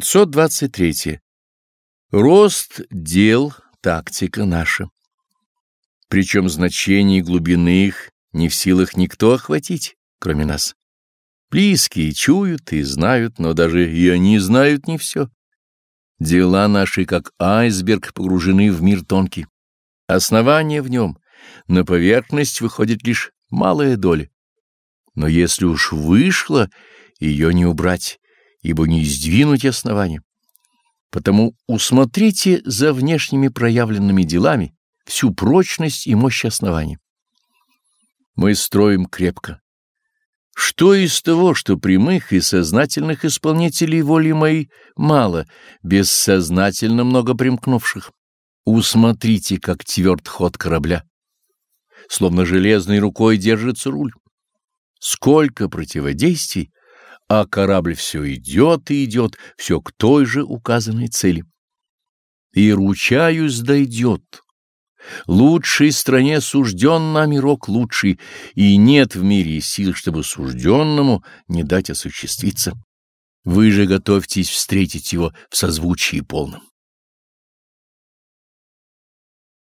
523. Рост дел — тактика наша. Причем значение и глубины их не в силах никто охватить, кроме нас. Близкие чуют и знают, но даже и они знают не все. Дела наши, как айсберг, погружены в мир тонкий. Основание в нем, на поверхность выходит лишь малая доля. Но если уж вышло, ее не убрать ибо не сдвинуть основания. Потому усмотрите за внешними проявленными делами всю прочность и мощь основания. Мы строим крепко. Что из того, что прямых и сознательных исполнителей воли моей мало, бессознательно много примкнувших? Усмотрите, как тверд ход корабля. Словно железной рукой держится руль. Сколько противодействий, а корабль все идет и идет, все к той же указанной цели. И, ручаюсь, дойдет. Лучшей стране сужден нами рок лучший, и нет в мире сил, чтобы сужденному не дать осуществиться. Вы же готовьтесь встретить его в созвучии полном.